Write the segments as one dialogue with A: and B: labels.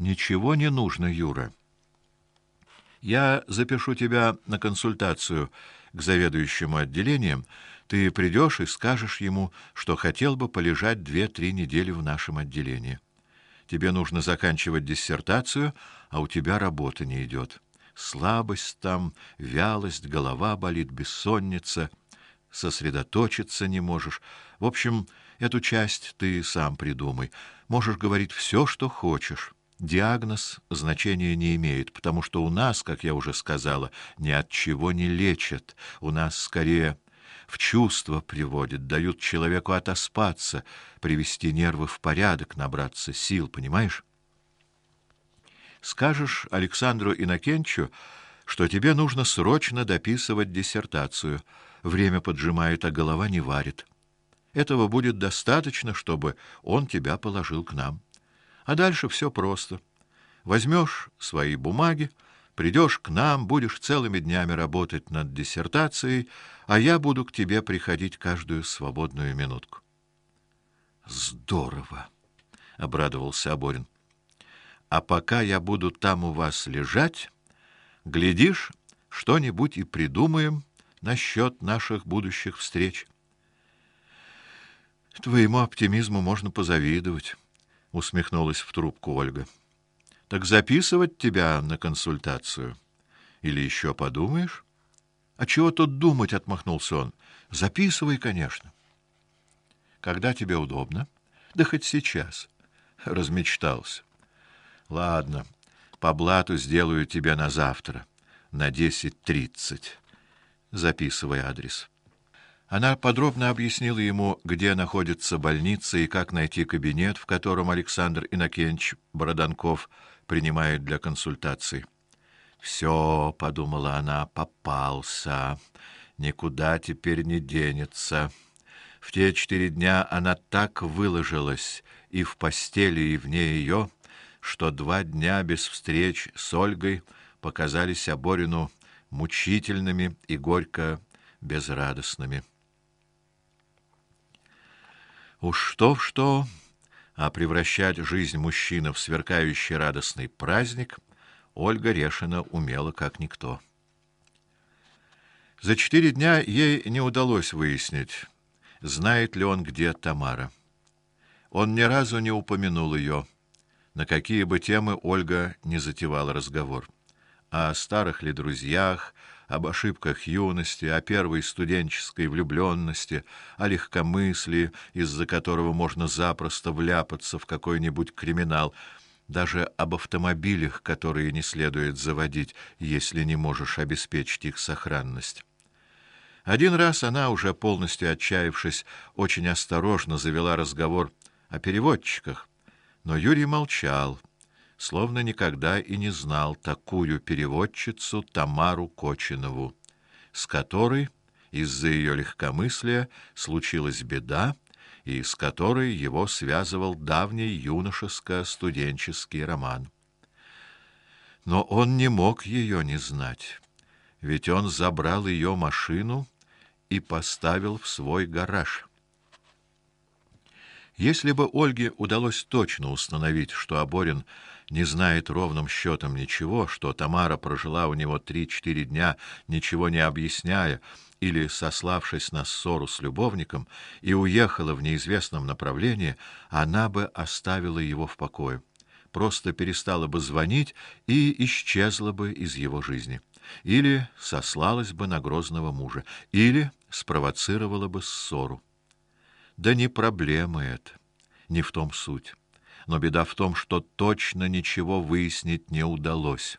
A: Ничего не нужно, Юра. Я запишу тебя на консультацию к заведующему отделением. Ты придешь и скажешь ему, что хотел бы полежать две-три недели в нашем отделении. Тебе нужно заканчивать диссертацию, а у тебя работа не идет. Слабость там, вялость, голова болит, бессонница, сосредоточиться не можешь. В общем, эту часть ты сам придумай. Можешь говорить все, что хочешь. Диагноз значения не имеет, потому что у нас, как я уже сказала, ни от чего не лечат. У нас скорее в чувство приводят, дают человеку отоспаться, привести нервы в порядок, набраться сил, понимаешь? Скажешь Александру Инакенчу, что тебе нужно срочно дописывать диссертацию. Время поджимает, а голова не варит. Этого будет достаточно, чтобы он тебя положил к нам. А дальше все просто. Возьмешь свои бумаги, придешь к нам, будешь целыми днями работать над диссертацией, а я буду к тебе приходить каждую свободную минутку. Здорово, обрадовался Аборин. А пока я буду там у вас лежать, глядишь, что-нибудь и придумаем насчет наших будущих встреч. Твоему оптимизму можно позавидовать усмехнулась в трубку Ольга. Так записывать тебя на консультацию или еще подумаешь? А чего тут думать, отмахнулся он. Записывай, конечно. Когда тебе удобно? Да хоть сейчас. Размечтался. Ладно, по блату сделаю тебе на завтра, на десять тридцать. Записывай адрес. Она подробно объяснила ему, где находится больница и как найти кабинет, в котором Александр Инакенч Бороданков принимает для консультаций. Все, подумала она, попался. Никуда теперь не денется. В те четыре дня она так выложилась и в постели, и вне ее, что два дня без встреч с Ольгой показались Оборину мучительными и горько безрадостными. Уж что-что, а превращать жизнь мужчины в сверкающий радостный праздник Ольга Решина умела как никто. За четыре дня ей не удалось выяснить, знает ли он, где Тамара. Он ни разу не упомянул ее, на какие бы темы Ольга не затевала разговор. О старых ли друзьях, об ошибках юности, о первой студенческой влюбленности, о легкомыслии, из-за которого можно запросто вляпаться в какой-нибудь криминал, даже об автомобилях, которые не следует заводить, если не можешь обеспечить их сохранность. Один раз она, уже полностью отчаявшись, очень осторожно завела разговор о переводчиках, но Юрий молчал словно никогда и не знал такую переводчицу Тамару Кочинову, с которой из-за ее легкомыслия случилась беда, и с которой его связывал давний юношеско-студенческий роман. Но он не мог ее не знать, ведь он забрал ее машину и поставил в свой гараж. Если бы Ольге удалось точно установить, что Аборин не знает ровным счетом ничего, что Тамара прожила у него три-четыре дня, ничего не объясняя, или сославшись на ссору с любовником и уехала в неизвестном направлении, она бы оставила его в покое, просто перестала бы звонить и исчезла бы из его жизни, или сослалась бы на грозного мужа, или спровоцировала бы ссору. Да не проблема это, не в том суть но беда в том, что точно ничего выяснить не удалось.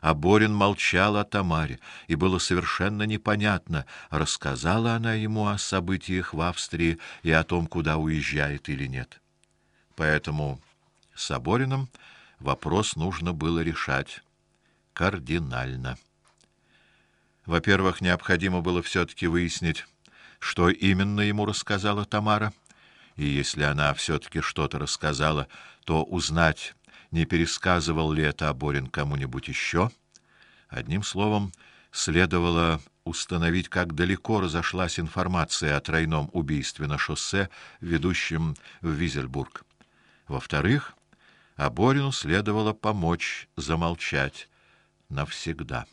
A: А Борин молчал о Тамаре, и было совершенно непонятно, рассказала она ему о событиях в Австрии и о том, куда уезжает или нет. Поэтому с Бориным вопрос нужно было решать кардинально. Во-первых, необходимо было все таки выяснить, что именно ему рассказала Тамара и если она все таки что-то рассказала, то узнать, не пересказывал ли это Аборин кому-нибудь еще. Одним словом, следовало установить, как далеко разошлась информация о тройном убийстве на шоссе, ведущем в Визельбург. Во-вторых, а Борину следовало помочь замолчать навсегда.